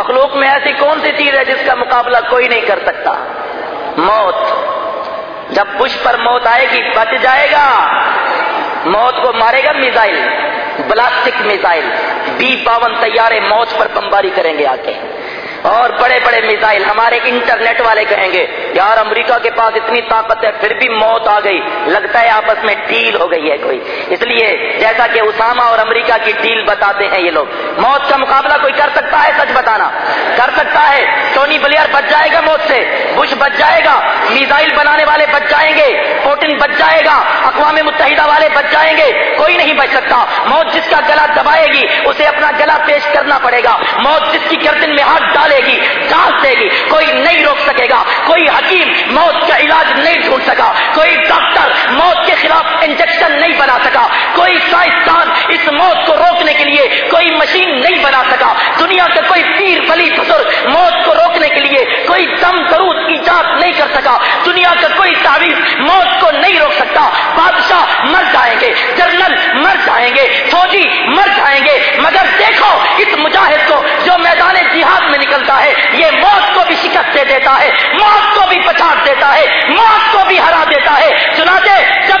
مخلوق میں ایسی کون سی چیز ہے جس کا مقابلہ کوئی نہیں کر سکتا؟ موت۔ جب بش پر موت آئے گی، بچ جائے گا۔ موت کو مارے گا میزائل، بلاسٹک میزائل۔ بی باون تیارے موت پر بمباری کریں گے آ کے اور بڑے بڑے میزائل ہمارے انٹرنیٹ والے کہیں گے یار امریکہ کے پاس اتنی طاقت ہے، پھر بھی موت آ گئی۔ لگتا ہے آپس میں ڈیل ہو گئی ہے کوئی۔ اس لیے جیسا کہ اسامہ اور امریکہ کی ڈیل بتاتے ہیں یہ لوگ۔ موت کا مقابلہ کوئی کر سکتا ہے؟ سچ بتانا۔ کر سکتا ہے۔ ٹونی بلیئر بچ جائے گا موت سے۔ بش بچ جائے گا۔ میزائل بنانے والے بچ جائیں گے۔ پوٹن بچ جائے گا۔ اقوام متحدہ والے بچ جائیں گے۔ کوئی نہیں بچ سکتا۔ موت جس کا گلا دبائے گی، اسے اپنا گلا پیش کرنا پڑے گا۔ موت جس کی گردن میں ہاتھ ڈالے گی جانچ دے گی۔ کوئی نہیں روک سکے گا کوئی حکیم موت کا علاج نہیں ڈھونڈ سکا۔ کوئی ڈاکٹر موت کے خلاف انجیکشن نہیں بنا سکا۔ کوئی سائنسدان اس موت کو روکنے کے لیے کوئی مشین نہیں بنا سکا۔ دنیا کا کوئی پیر بلی بزرگ موت کو روکنے کے لیے کوئی دم درود ایجاد نہیں کر سکا۔ دنیا کا کوئی تعویذ موت کو نہیں روک سکتا۔ بادشاہ مر جائیں گے۔ جنرل دیتا ہے موت کو بھی ہرا دیتا ہے۔ چنانچہ جب